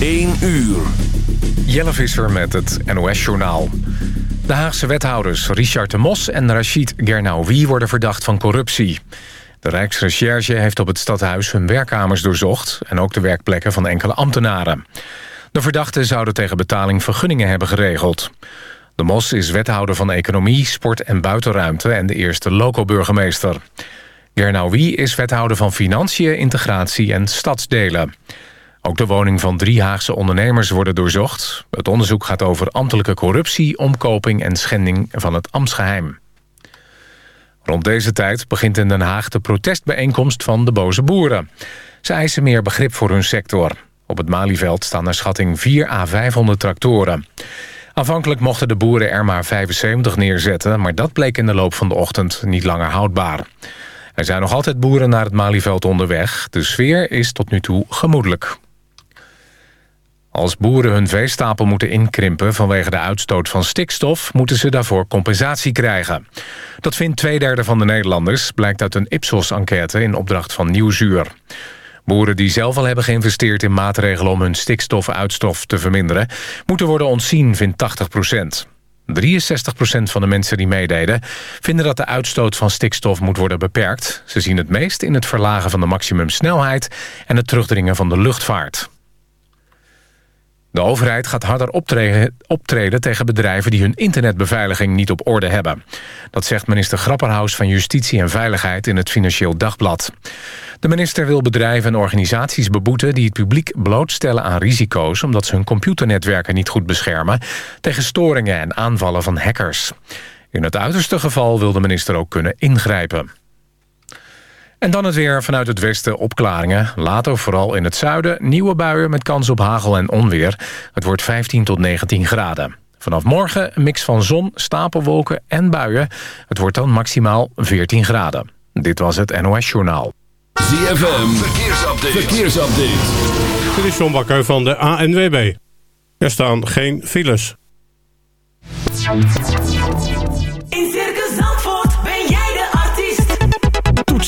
1 uur. Jelle Visser met het NOS-journaal. De Haagse wethouders Richard de Mos en Rachid Gernaoui worden verdacht van corruptie. De Rijksrecherche heeft op het stadhuis hun werkkamers doorzocht... en ook de werkplekken van enkele ambtenaren. De verdachten zouden tegen betaling vergunningen hebben geregeld. De Mos is wethouder van Economie, Sport en Buitenruimte... en de eerste loco-burgemeester. Gernaoui is wethouder van Financiën, Integratie en Stadsdelen. Ook de woning van drie Haagse ondernemers worden doorzocht. Het onderzoek gaat over ambtelijke corruptie, omkoping en schending van het ambtsgeheim. Rond deze tijd begint in Den Haag de protestbijeenkomst van de boze boeren. Ze eisen meer begrip voor hun sector. Op het Malieveld staan naar schatting 4 à 500 tractoren. Aanvankelijk mochten de boeren er maar 75 neerzetten... maar dat bleek in de loop van de ochtend niet langer houdbaar. Er zijn nog altijd boeren naar het Malieveld onderweg. De sfeer is tot nu toe gemoedelijk. Als boeren hun veestapel moeten inkrimpen vanwege de uitstoot van stikstof... moeten ze daarvoor compensatie krijgen. Dat vindt twee derde van de Nederlanders... blijkt uit een Ipsos-enquête in opdracht van Nieuwsuur. Boeren die zelf al hebben geïnvesteerd in maatregelen... om hun stikstofuitstof te verminderen... moeten worden ontzien, vindt 80 procent. 63 procent van de mensen die meededen... vinden dat de uitstoot van stikstof moet worden beperkt. Ze zien het meest in het verlagen van de maximumsnelheid... en het terugdringen van de luchtvaart. De overheid gaat harder optreden, optreden, tegen bedrijven die hun internetbeveiliging niet op orde hebben. Dat zegt minister Grapperhaus van Justitie en Veiligheid in het Financieel Dagblad. De minister wil bedrijven en organisaties beboeten die het publiek blootstellen aan risico's omdat ze hun computernetwerken niet goed beschermen tegen storingen en aanvallen van hackers. In het uiterste geval wil de minister ook kunnen ingrijpen. En dan het weer vanuit het westen opklaringen. Later vooral in het zuiden nieuwe buien met kans op hagel en onweer. Het wordt 15 tot 19 graden. Vanaf morgen een mix van zon, stapelwolken en buien. Het wordt dan maximaal 14 graden. Dit was het NOS Journaal. ZFM, verkeersupdate. verkeersupdate. Dit is John Bakker van de ANWB. Er staan geen files. In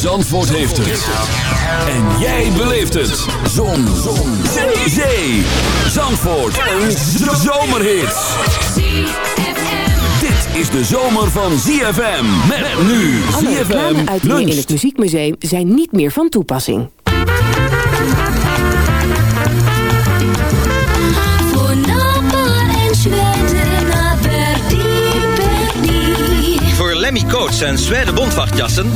Zandvoort heeft het. En jij beleeft het. Zon. Zon. Zee. Zee. Zandvoort. Een zomerhit. Dit is de zomer van ZFM. Met nu Alle ZFM reclameuitingen in luncht. het Muziekmuseum zijn niet meer van toepassing. Voor Lemmy Coats en Zwede Bondwachtjassen.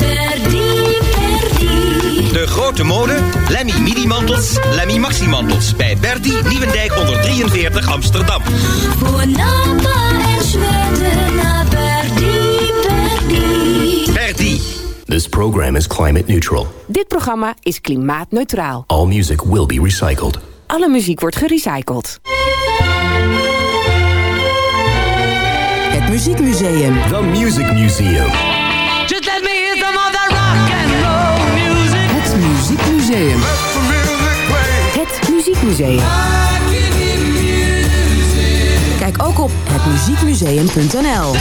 De grote mode, Lemmy Midi-mantels, Lemmy Maxi-mantels. Bij Berdy Nieuwendijk 143 Amsterdam. Berdy. This program is climate neutral. Dit programma is klimaatneutraal. All music will be recycled. Alle muziek wordt gerecycled. Het Muziekmuseum. The Music Museum. Het Muziekmuseum. Kijk ook op hetmuziekmuseum.nl.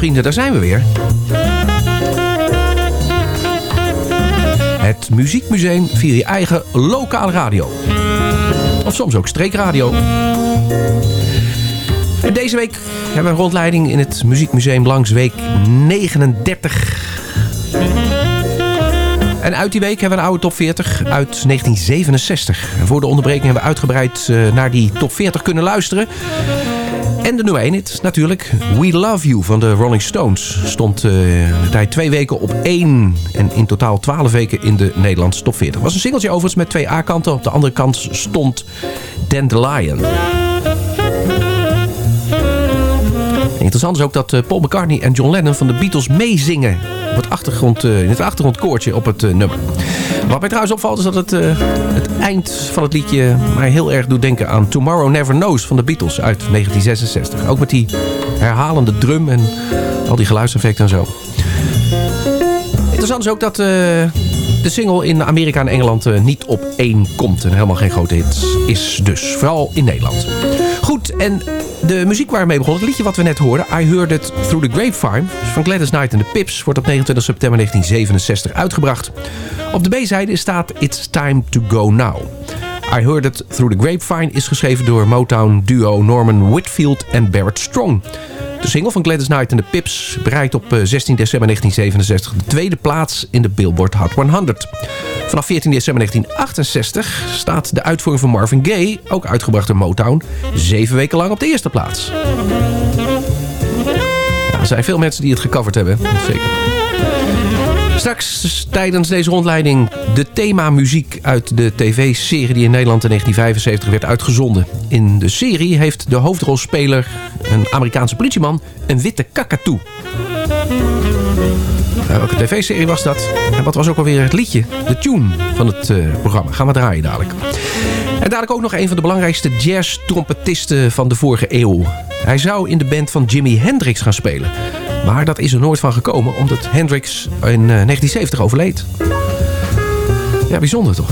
muziekvrienden, daar zijn we weer. Het Muziekmuseum via je eigen lokale radio. Of soms ook streekradio. En deze week hebben we een rondleiding in het Muziekmuseum langs week 39. En uit die week hebben we een oude top 40 uit 1967. En voor de onderbreking hebben we uitgebreid eh, naar die top 40 kunnen luisteren. En de nummer 1 hit natuurlijk. We Love You van de Rolling Stones. Stond eh, de tijd twee weken op 1. En in totaal 12 weken in de Nederlandse top 40. was een singeltje overigens met twee A-kanten. Op de andere kant stond Dandelion. Interessant is ook dat eh, Paul McCartney en John Lennon van de Beatles meezingen. Op het achtergrond, eh, in het achtergrondkoortje op het nummer. Wat mij trouwens opvalt is dat het, eh, het eind van het liedje mij heel erg doet denken aan Tomorrow Never Knows van de Beatles uit 1966. Ook met die herhalende drum en al die geluidseffecten en zo. Interessant is ook dat eh, de single in Amerika en Engeland eh, niet op één komt. En helemaal geen grote hit is dus. Vooral in Nederland. En de muziek waar we mee begonnen, het liedje wat we net hoorden... I Heard It Through the Grapevine van Gladys Knight and the Pips... wordt op 29 september 1967 uitgebracht. Op de B-zijde staat It's Time to Go Now. I Heard It Through the Grapevine is geschreven door Motown-duo Norman Whitfield en Barrett Strong... De single van Gladys Knight en de Pips bereikt op eh, 16 december 1967 de tweede plaats in de Billboard Hot 100. Vanaf 14 december 1968 staat de uitvoering van Marvin Gaye, ook uitgebracht door Motown, zeven weken lang op de eerste plaats. Er zijn veel mensen die het gecoverd hebben, zeker. Straks tijdens deze rondleiding de themamuziek uit de tv-serie die in Nederland in 1975 werd uitgezonden. In de serie heeft de hoofdrolspeler, een Amerikaanse politieman, een witte kakatoe. Nou, welke tv-serie was dat? En wat was ook alweer het liedje, de tune van het eh, programma? Gaan we draaien dadelijk. En dadelijk ook nog een van de belangrijkste jazz-trompetisten van de vorige eeuw. Hij zou in de band van Jimi Hendrix gaan spelen. Maar dat is er nooit van gekomen, omdat Hendrix in eh, 1970 overleed. Ja, bijzonder toch?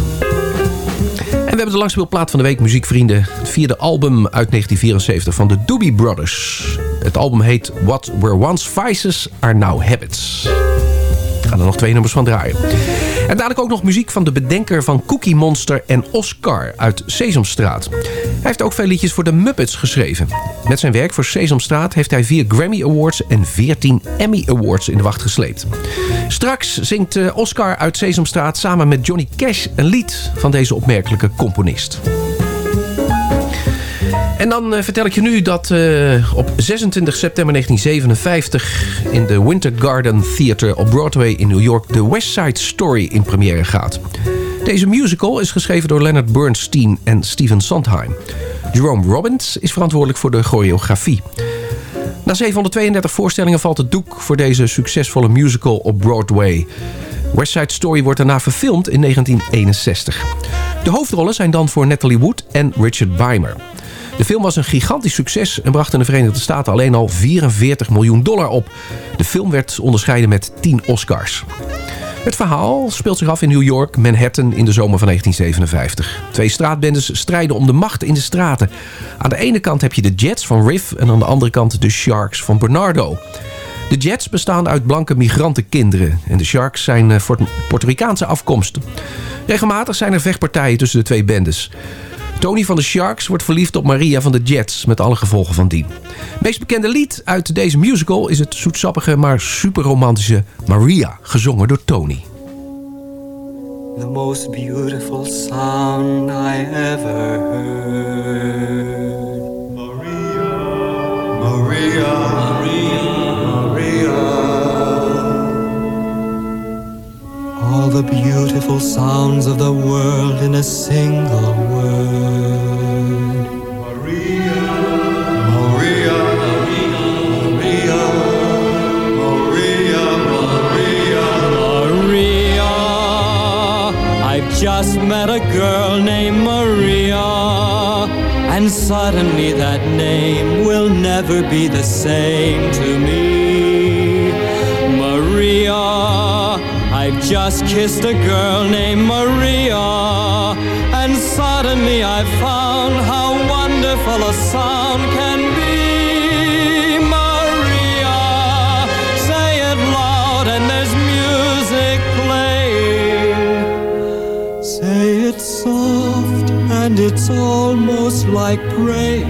En we hebben de langspeelplaat van de week, muziekvrienden. Het vierde album uit 1974 van de Doobie Brothers. Het album heet What Were Once Vices Are Now Habits. Ik ga er nog twee nummers van draaien. En dadelijk ook nog muziek van de bedenker van Cookie Monster en Oscar uit Sesamstraat. Hij heeft ook veel liedjes voor de Muppets geschreven. Met zijn werk voor Sesamstraat heeft hij vier Grammy Awards en 14 Emmy Awards in de wacht gesleept. Straks zingt eh, Oscar uit Sesamstraat samen met Johnny Cash een lied van deze opmerkelijke componist. En dan eh, vertel ik je nu dat eh, op 26 september 1957... in de Winter Garden Theater op Broadway in New York... de West Side Story in première gaat. Deze musical is geschreven door Leonard Bernstein en Stephen Sondheim. Jerome Robbins is verantwoordelijk voor de choreografie. Na 732 voorstellingen valt het doek voor deze succesvolle musical op Broadway. West Side Story wordt daarna verfilmd in 1961. De hoofdrollen zijn dan voor Natalie Wood en Richard Beimer. De film was een gigantisch succes en bracht in de Verenigde Staten alleen al 44 miljoen dollar op. De film werd onderscheiden met 10 Oscars. Het verhaal speelt zich af in New York, Manhattan in de zomer van 1957. Twee straatbendes strijden om de macht in de straten. Aan de ene kant heb je de Jets van Riff en aan de andere kant de Sharks van Bernardo. De Jets bestaan uit blanke migrantenkinderen en de Sharks zijn eh, voor Puerto Ricaanse afkomst. Regelmatig zijn er vechtpartijen tussen de twee bendes. Tony van de Sharks wordt verliefd op Maria van de Jets, met alle gevolgen van dien. Het meest bekende lied uit deze musical is het zoetsappige maar superromantische Maria, gezongen door Tony. The most beautiful sound I ever heard. Maria, Maria, Maria, All the beautiful sounds of the world in a single just met a girl named Maria, and suddenly that name will never be the same to me. Maria, I've just kissed a girl named Maria, and suddenly I found how wonderful a sound can it's almost like praying.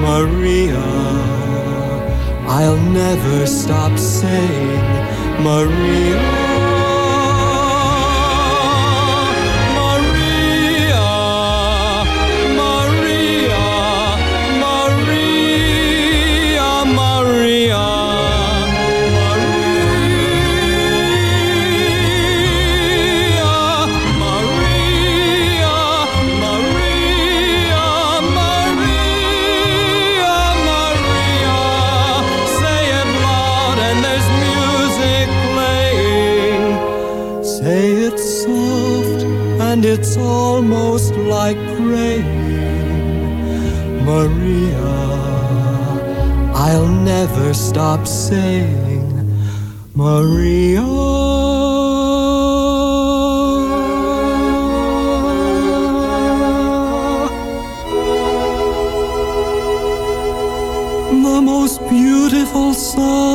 Maria, I'll never stop saying, Maria. Never stop saying, Maria. The most beautiful song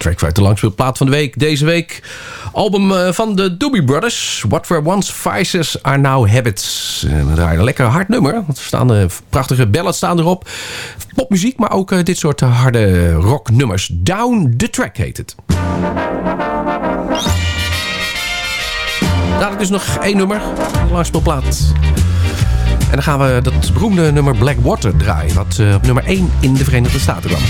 Track de langspeelplaat van de week. Deze week album eh, van de Doobie Brothers. What were once vices are now habits. Draaien een lekker hard nummer. Want er staan eh, prachtige ballads staan erop. Popmuziek, maar ook eh, dit soort eh, harde rocknummers. Down the Track heet het. Dadelijk dus nog één nummer. Langspeelplaat. En dan gaan we dat beroemde nummer Blackwater draaien. Wat eh, op nummer 1 in de Verenigde Staten kwam.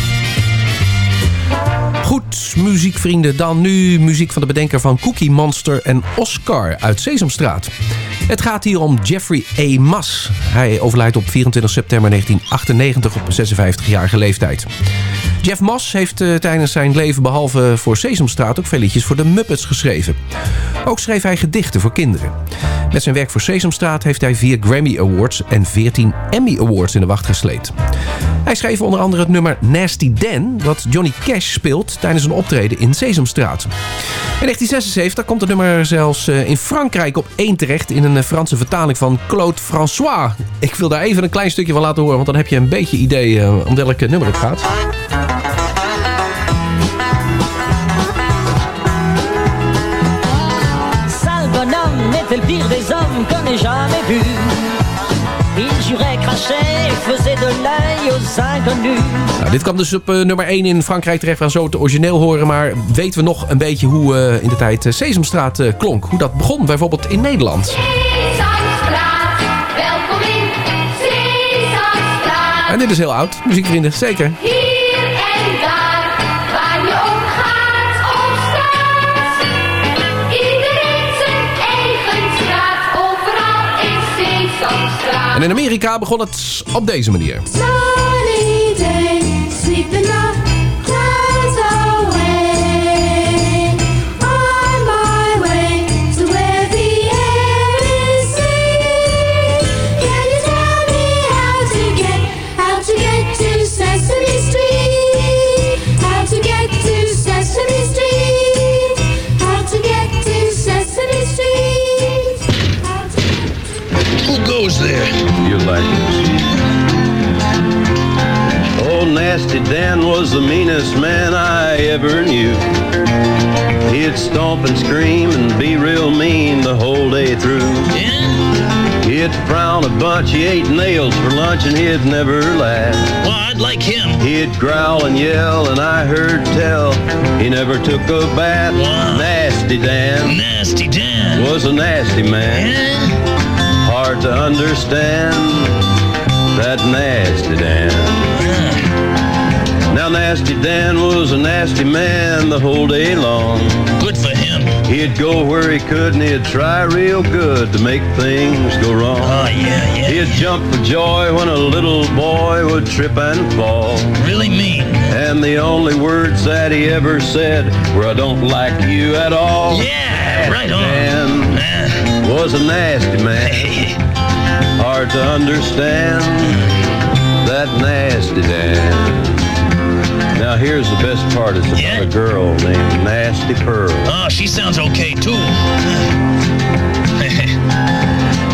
Goed, muziekvrienden. Dan nu muziek van de bedenker van Cookie Monster en Oscar uit Sesamstraat. Het gaat hier om Jeffrey A. Mas. Hij overlijdt op 24 september 1998 op 56-jarige leeftijd. Jeff Mas heeft eh, tijdens zijn leven behalve voor Sesamstraat ook veel liedjes voor de Muppets geschreven. Ook schreef hij gedichten voor kinderen. Met zijn werk voor Sesamstraat heeft hij vier Grammy Awards en 14 Emmy Awards in de wacht gesleept. Hij schreef onder andere het nummer Nasty Dan, wat Johnny Cash speelt tijdens een optreden in Sesamstraat. In 1976 komt het nummer zelfs eh, in Frankrijk op één terecht in een eh, Franse vertaling van Claude François. Ik wil daar even een klein stukje van laten horen, want dan heb je een beetje idee om welk nummer het gaat. Sale bonhomme était le pire des hommes qu'on ait jamais vu. Il jurait, crachait et faisait de l'œil aux inconnus. Nou, dit kwam dus op eh, nummer 1 in Frankrijk terecht. We zo het origineel horen. Maar weten we nog een beetje hoe eh, in de tijd eh, Sesamstraat klonk? Hoe dat begon bijvoorbeeld in Nederland? Sesamstraat, welkom in Sesamstraat. En dit is heel oud, muziekvrienden, zeker. En in Amerika begon het op deze manier. There? You like this? Old Nasty Dan was the meanest man I ever knew. He'd stomp and scream and be real mean the whole day through. He'd frown a bunch, he ate nails for lunch and he'd never laugh. Well, I'd like him. He'd growl and yell and I heard tell he never took a bath. Nasty Dan. Nasty Dan. Was a nasty man. Hard to understand that nasty Dan. Now nasty Dan was a nasty man the whole day long. Good for him. He'd go where he could and he'd try real good to make things go wrong. Oh, yeah, yeah. He'd jump for joy when a little boy would trip and fall. Really mean. And the only words that he ever said were, I don't like you at all. Yeah, right on. Was a nasty man. Hard to understand that nasty Dan. Now here's the best part. It's about a girl named Nasty Pearl. Oh, she sounds okay too.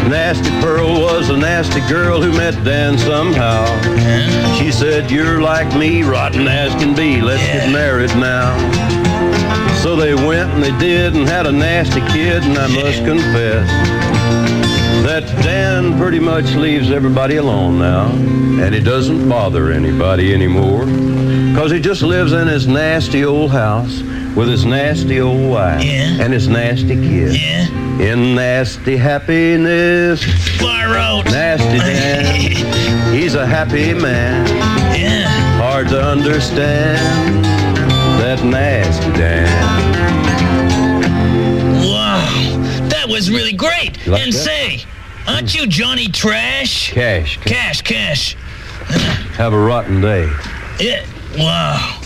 Nasty Pearl was a nasty girl who met Dan somehow. She said, You're like me, rotten as can be. Let's get married now. So they went and they did and had a nasty kid, and I must confess that Dan pretty much leaves everybody alone now, and he doesn't bother anybody anymore, because he just lives in his nasty old house with his nasty old wife and his nasty kid. In nasty happiness. Nasty Dan. He's a happy man. Yeah. Hard to understand that nasty Dan. Wow, that was really great. Like and that? say, aren't you Johnny Trash? Cash. Cash, cash. Have a rotten day. Yeah. Wow.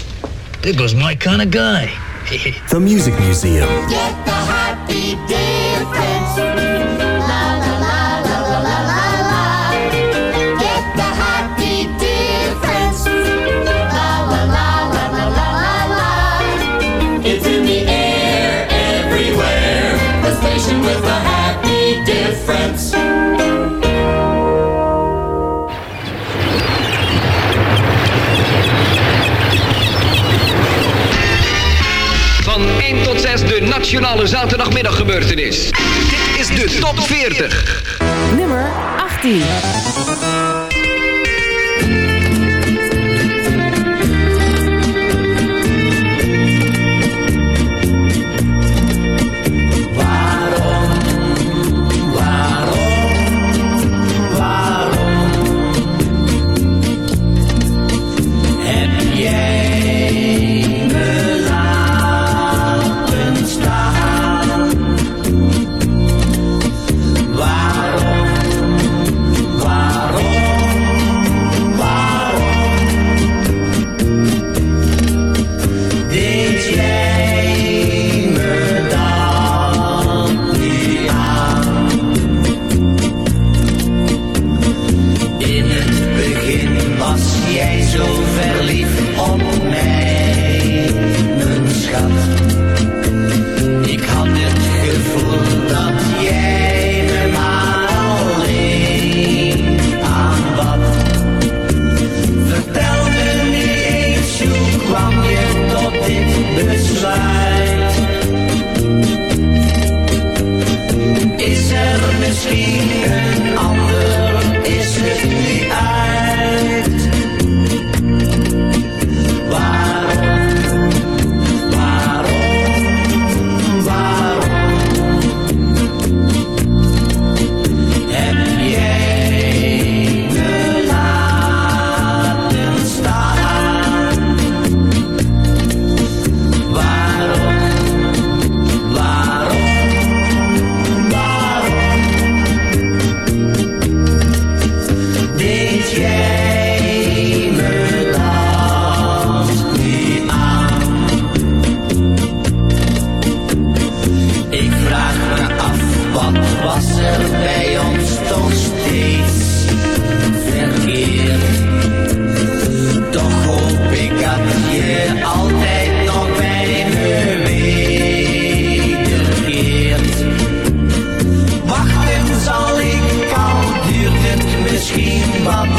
There goes my kind of guy. The Music Museum. Get the happy difference. nationale zaterdagmiddag gebeurtenis Dit is de top 40. Nummer 18.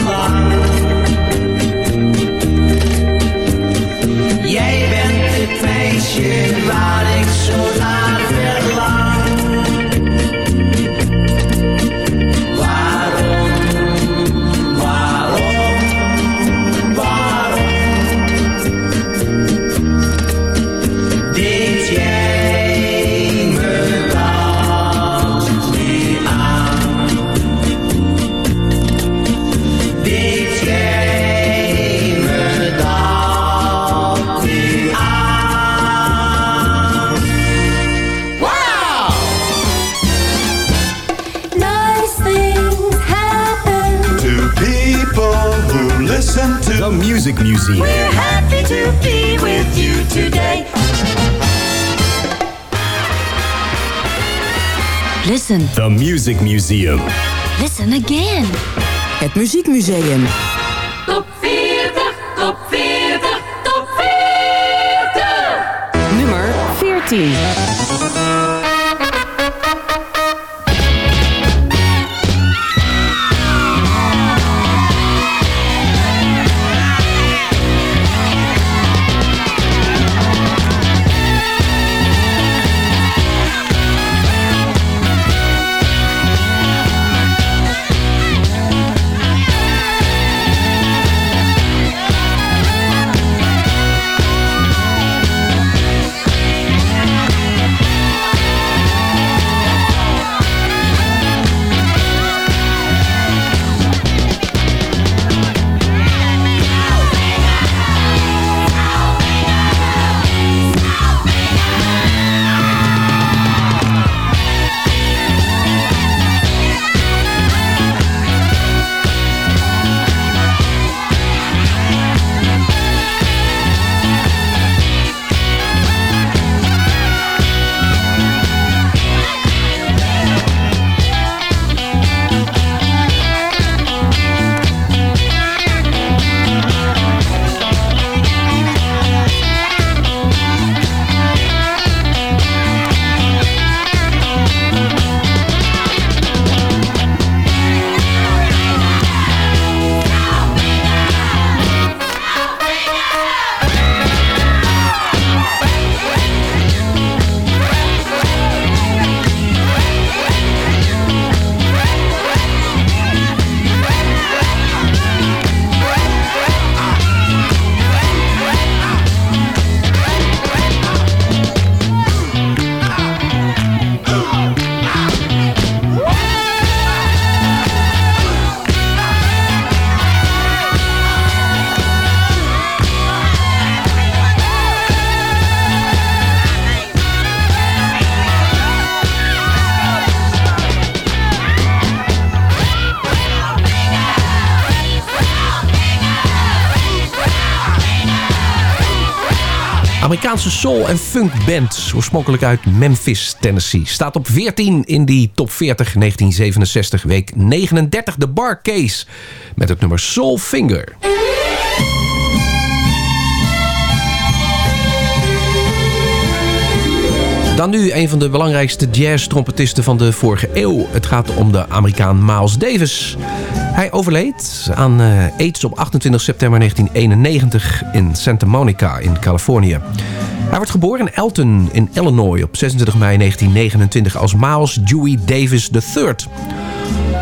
alive. muziek. We're happy to be with you today. Listen. The Music Museum. Listen again. Het Muziekmuseum. Top 40, top 40, top 40. Nummer 14. Amerikaanse soul- en funkband. Oorspronkelijk uit Memphis, Tennessee. Staat op 14 in die top 40 1967, week 39. De Bar Case met het nummer Soul Finger. Dan nu een van de belangrijkste jazz-trompetisten van de vorige eeuw. Het gaat om de Amerikaan Miles Davis. Hij overleed aan eh, AIDS op 28 september 1991 in Santa Monica in Californië. Hij werd geboren in Elton in Illinois op 26 mei 1929 als Miles Dewey Davis III.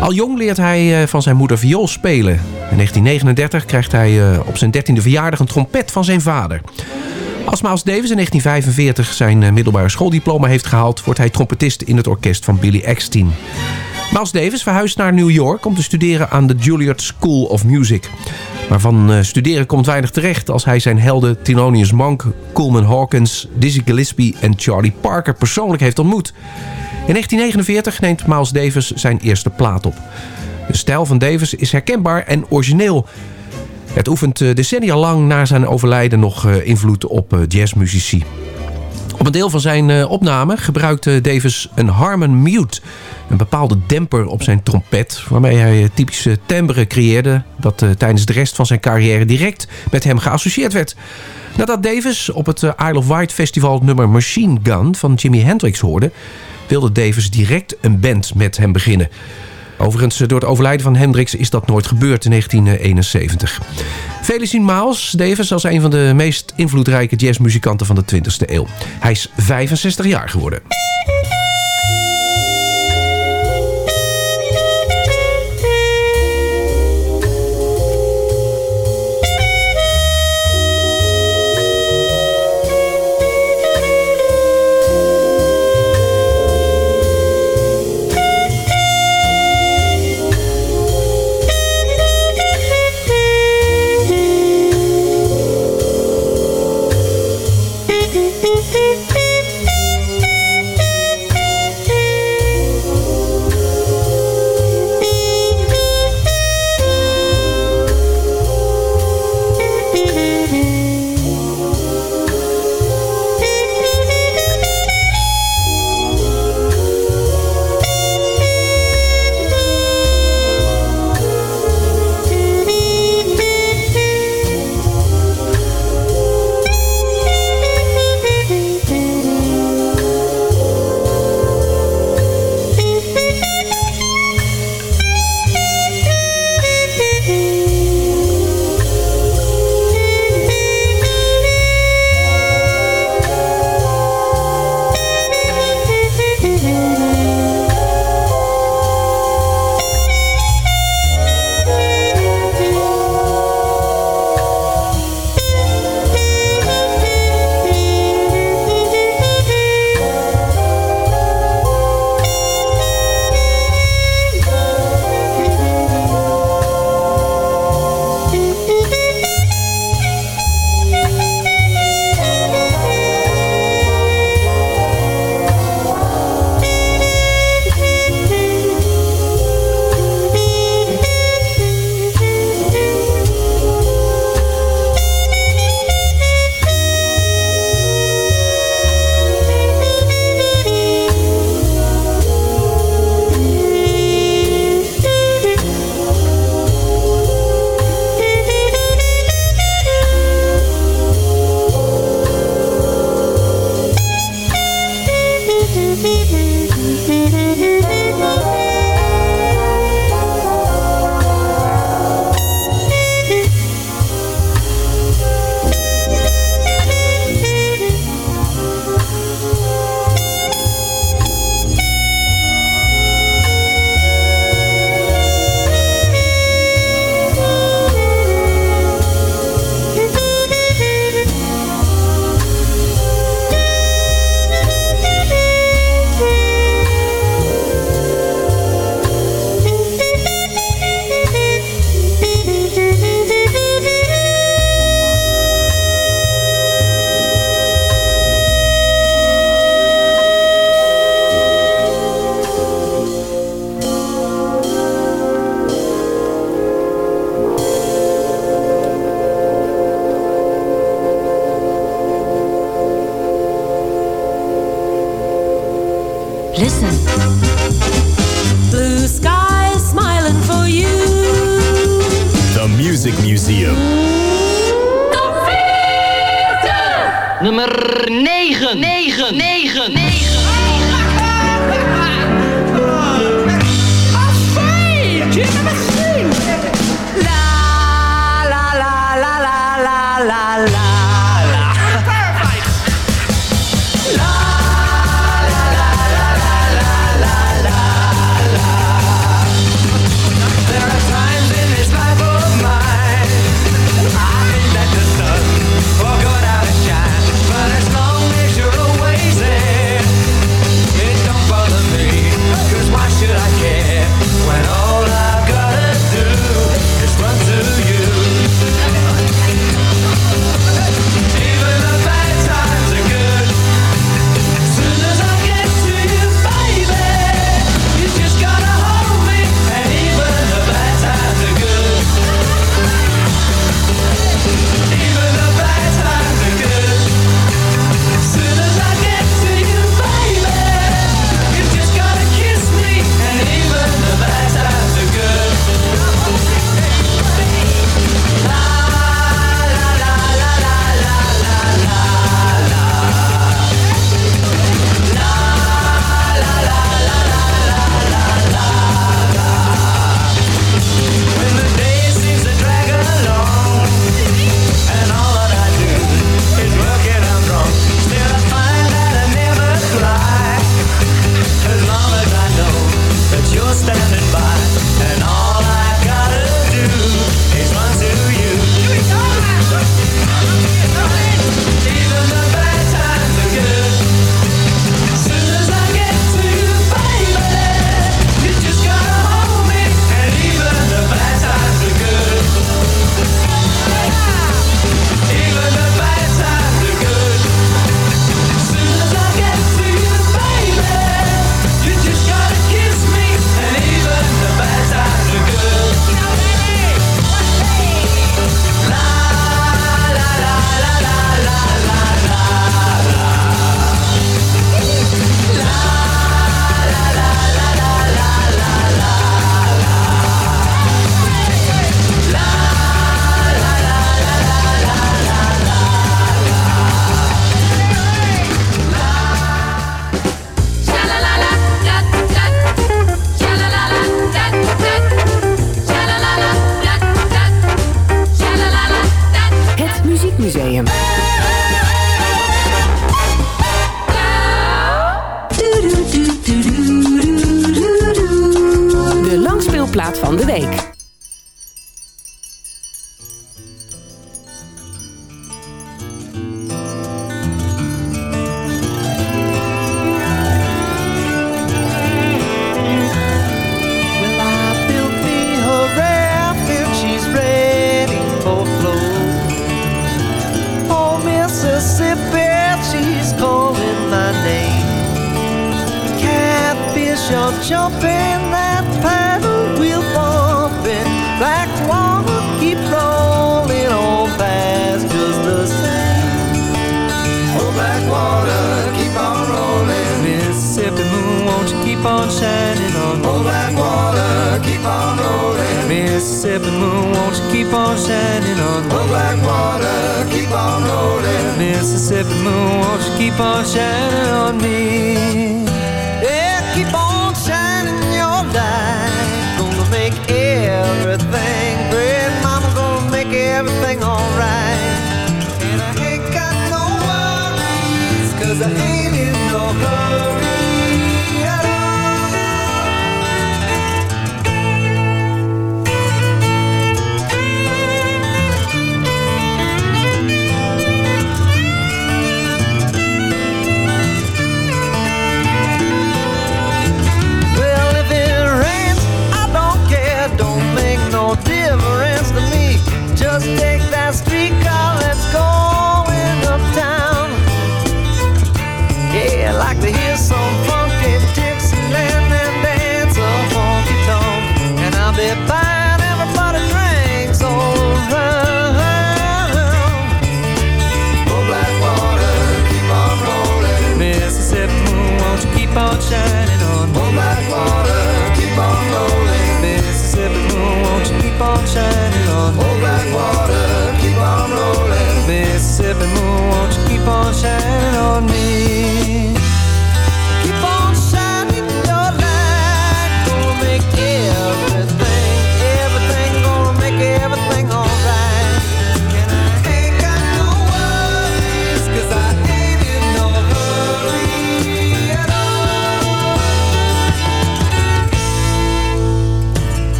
Al jong leert hij eh, van zijn moeder viool spelen. In 1939 krijgt hij eh, op zijn 13e verjaardag een trompet van zijn vader. Als Miles Davis in 1945 zijn middelbare schooldiploma heeft gehaald... wordt hij trompetist in het orkest van Billy Eckstein. Miles Davis verhuist naar New York om te studeren aan de Juilliard School of Music. Maar van eh, studeren komt weinig terecht als hij zijn helden Thelonious Monk, Coleman Hawkins, Dizzy Gillespie en Charlie Parker persoonlijk heeft ontmoet. In 1949 neemt Miles Davis zijn eerste plaat op. De stijl van Davis is herkenbaar en origineel. Het oefent eh, decennia lang na zijn overlijden nog eh, invloed op jazzmuzici. Op een deel van zijn eh, opname gebruikte Davis een Harmon Mute. Een bepaalde demper op zijn trompet. Waarmee hij eh, typische timbre creëerde. Dat eh, tijdens de rest van zijn carrière direct met hem geassocieerd werd. Nadat Davis op het eh, Isle of Wight festival nummer Machine Gun van Jimi Hendrix hoorde... wilde Davis direct een band met hem beginnen. Overigens, eh, door het overlijden van Hendrix is dat nooit gebeurd in 1971. Velen zien Miles Davis als een van de meest invloedrijke jazzmuzikanten van de 20e eeuw. Hij is 65 jaar geworden.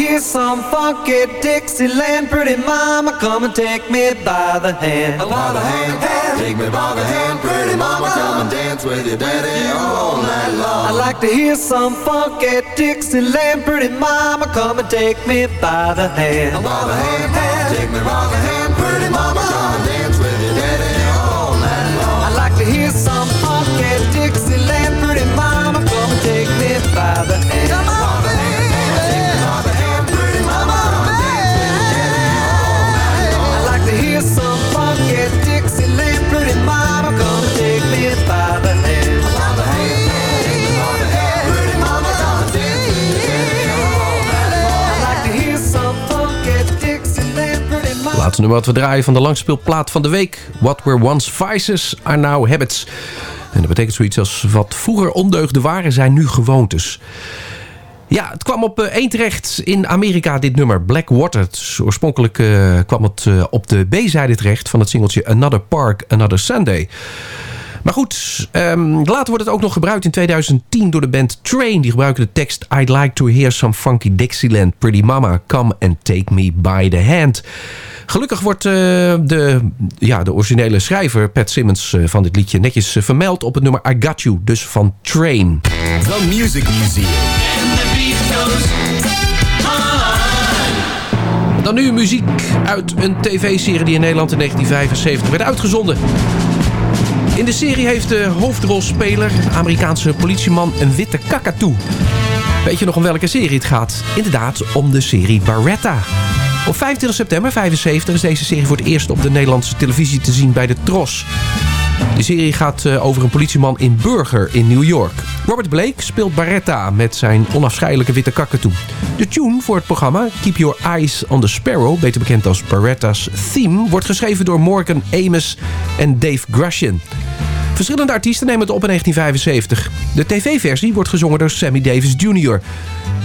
Hear some funky Dixieland. Pretty mama, come and take me by the hand. By the hand, hand. take me by the hand, pretty mama, come and dance with your daddy all night long. I'd like to hear some funky Dixieland. Pretty mama, come and take me by the hand. By the hand, take me by Nummer wat we draaien van de langspeelplaat van de week. What were once vices are now habits. En dat betekent zoiets als wat vroeger ondeugden waren, zijn nu gewoontes. Ja, het kwam op eh, één terecht in Amerika, dit nummer. Black Water. Het is Oorspronkelijk eh, kwam het eh, op de B-zijde terecht van het singeltje Another Park, Another Sunday. Maar goed, ehm, later wordt het ook nog gebruikt in 2010 door de band Train. Die gebruiken de tekst I'd like to hear some funky Dixieland. Pretty mama, come and take me by the hand. Gelukkig wordt eh, de, ja, de originele schrijver Pat Simmons eh, van dit liedje netjes eh, vermeld op het nummer I Got You, dus van Train. The Music Museum. Dan nu muziek uit een tv-serie die in Nederland in 1975 werd uitgezonden. In de serie heeft de hoofdrolspeler, Amerikaanse politieman, een witte kakatoe. Weet je nog om welke serie het gaat? Inderdaad, om de serie Barretta. Op 25 september 75 is deze serie voor het eerst op de Nederlandse televisie te zien bij de Tros. De serie gaat eh, over een politieman in Burger in New York. Robert Blake speelt Barretta met zijn onafscheidelijke witte kakatoe. De tune voor het programma, Keep Your Eyes on the Sparrow... beter bekend als Barretta's Theme... wordt geschreven door Morgan Amos en Dave Grushin. Verschillende artiesten nemen het op in 1975. De tv-versie wordt gezongen door Sammy Davis Jr.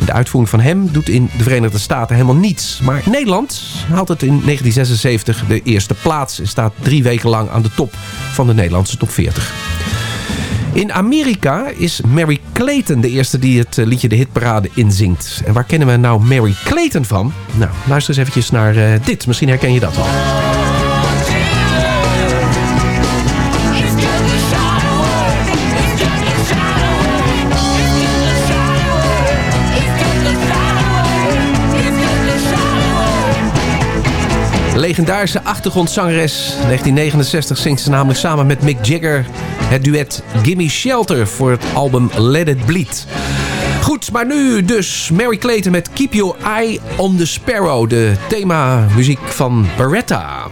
De uitvoering van hem doet in de Verenigde Staten helemaal niets. Maar Nederland haalt het in 1976 de eerste plaats... en staat drie weken lang aan de top van de Nederlandse top 40. In Amerika is Mary Clayton de eerste die het eh, liedje de hitparade inzingt. En waar kennen we nou Mary Clayton van? Nou, luister eens eventjes naar eh, dit. Misschien herken je dat wel. Legendarische achtergrondzangeres. 1969 zingt ze namelijk samen met Mick Jagger het duet Gimme Shelter voor het album Let It Bleed. Goed, maar nu dus Mary Clayton met Keep Your Eye on the Sparrow. De thema muziek van Barretta.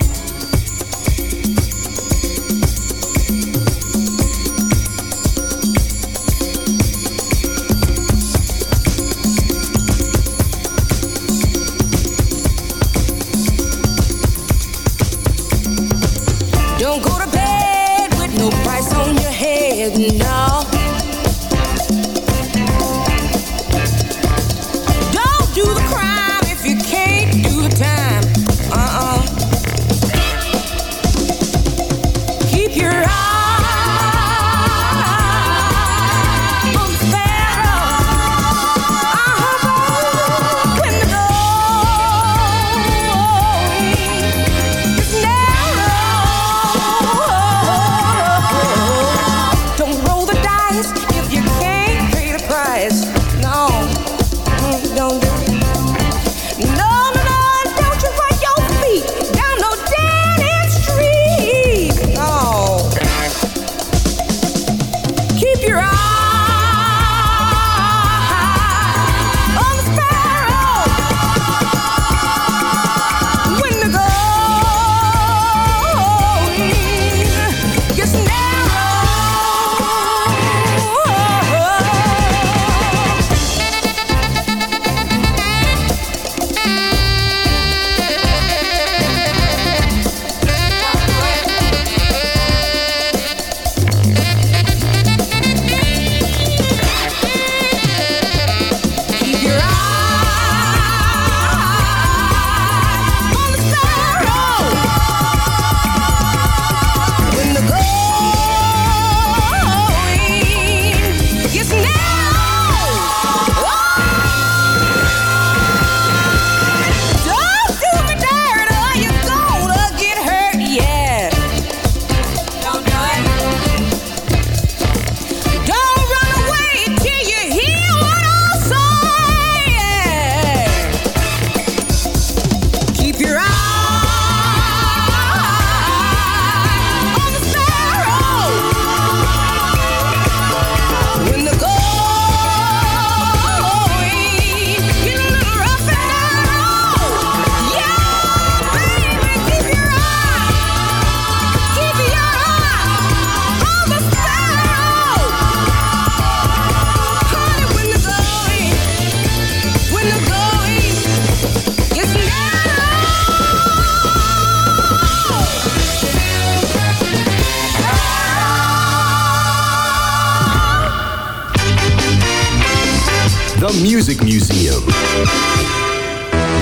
The Music Museum.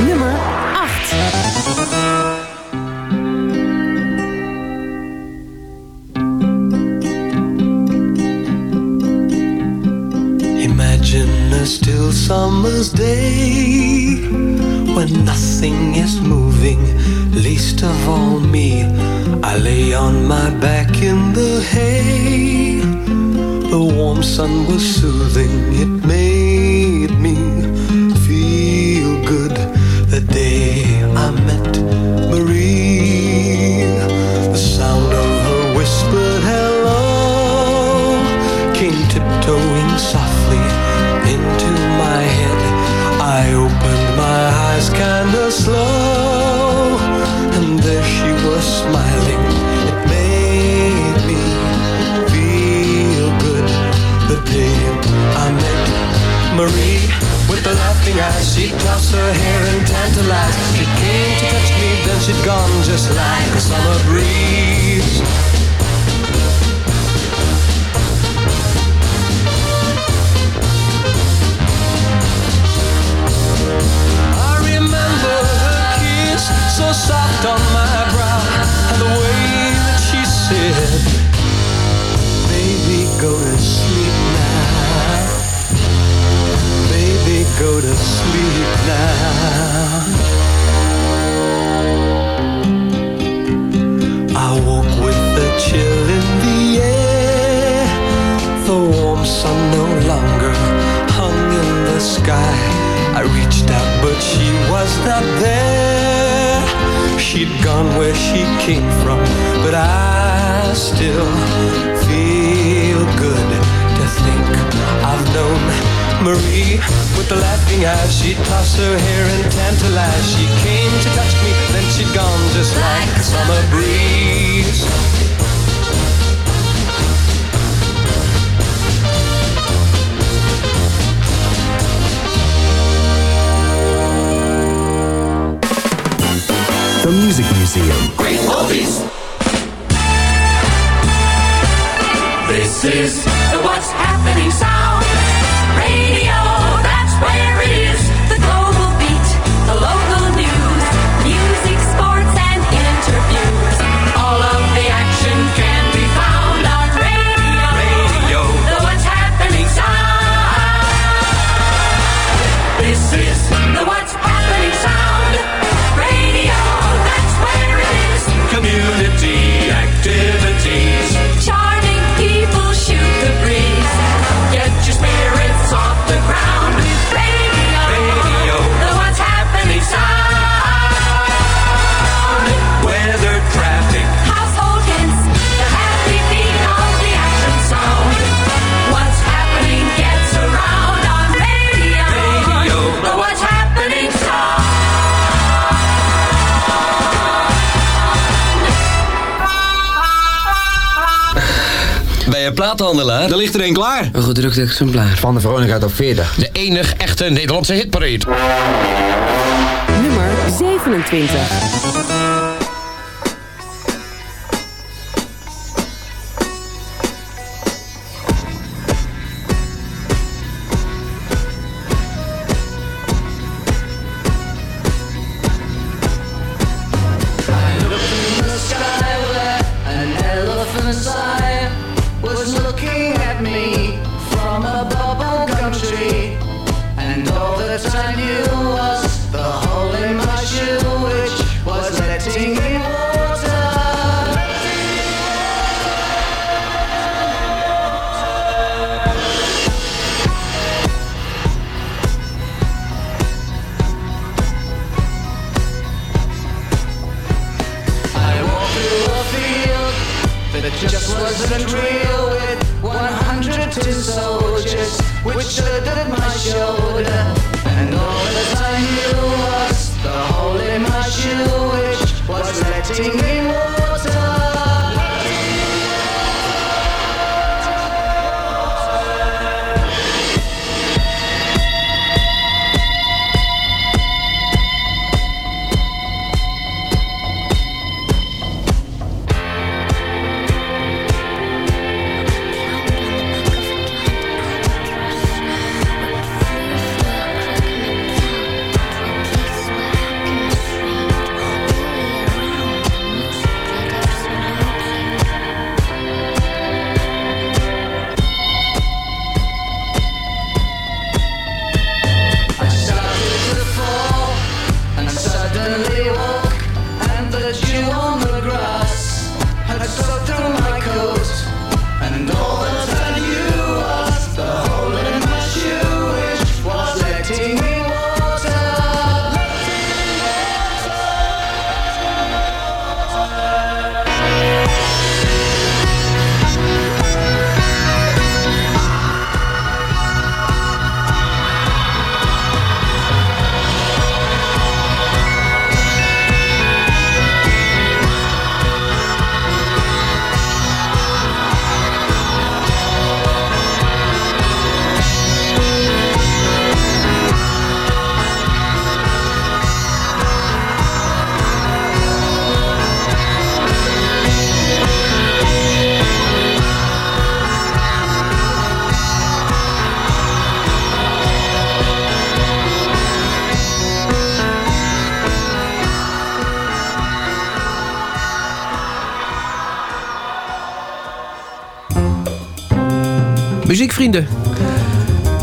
Nummer 8. Imagine a still summer's day when nothing is moving, least of all me. I lay on my back in the hay. The warm sun was soothing, it made me she tossed her hair and tantalized. She came to touch me, then she'd gone just like a summer breeze. I remember her kiss, so soft on my brow, and the way that she said, Baby, go to sleep now. I woke with a chill in the air. The warm sun no longer hung in the sky. I reached out, but she was not there. She'd gone where she came from, but I still feel Marie with the laughing eyes. She tossed her hair and tantalized. She came to touch me, then she'd gone just like a summer breeze. The Music Museum. Great oldies. This is the What's Happening sound. Plaathandelaar? Er ligt er een klaar. Een gedrukt exemplaar. Van de Veronica Top 40. De enige echte Nederlandse hitparade. Nummer 27.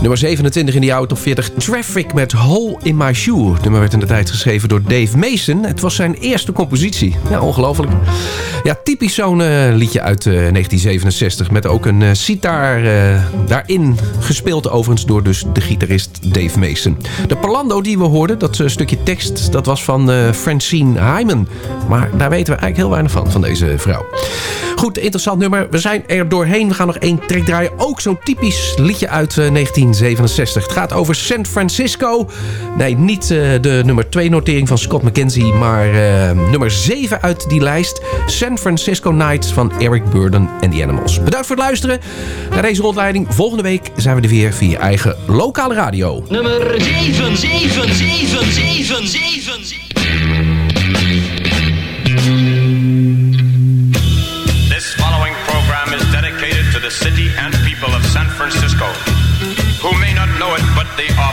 Nummer 27 in die top 40. Traffic met Hole in My Shoe. Nummer werd in de tijd geschreven door Dave Mason. Het was zijn eerste compositie. Ja, ongelooflijk. Ja, typisch zo'n eh, liedje uit eh, 1967. Met ook een uh, sitar eh, daarin. Gespeeld overigens door dus de gitarist Dave Mason. De Palando die we hoorden, dat eh, stukje tekst, dat was van eh, Francine Hyman. Maar daar weten we eigenlijk heel weinig van, van deze vrouw. Goed, interessant nummer. We zijn er doorheen. We gaan nog één track draaien. Ook zo'n typisch liedje uit eh, 1967. Het gaat over San Francisco. Nee, niet eh, de nummer 2 notering van Scott McKenzie, maar eh, nummer 7 uit die lijst. San Francisco Nights van Eric Burden en The Animals. Bedankt voor het luisteren naar deze rondleiding. Volgende week zijn we er weer via je eigen lokale radio. Nummer 7, 7, 7, 7, 7, 7.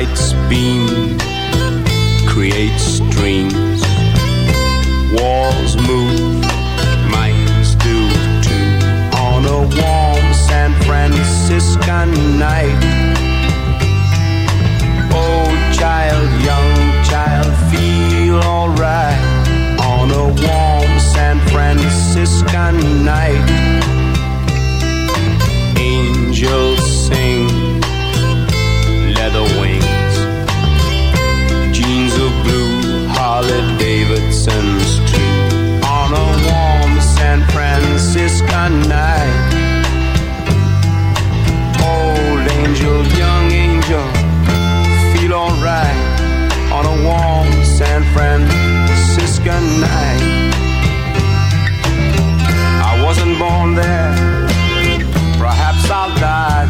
Lights beam, create streams. Walls move, minds do too. On a warm San Francisco night. Old child, young child, feel alright. On a warm San Francisco night. Angels sing Davidson's too. On a warm San Francisco night, old angel, young angel, feel alright. On a warm San Francisco night, I wasn't born there, perhaps I'll die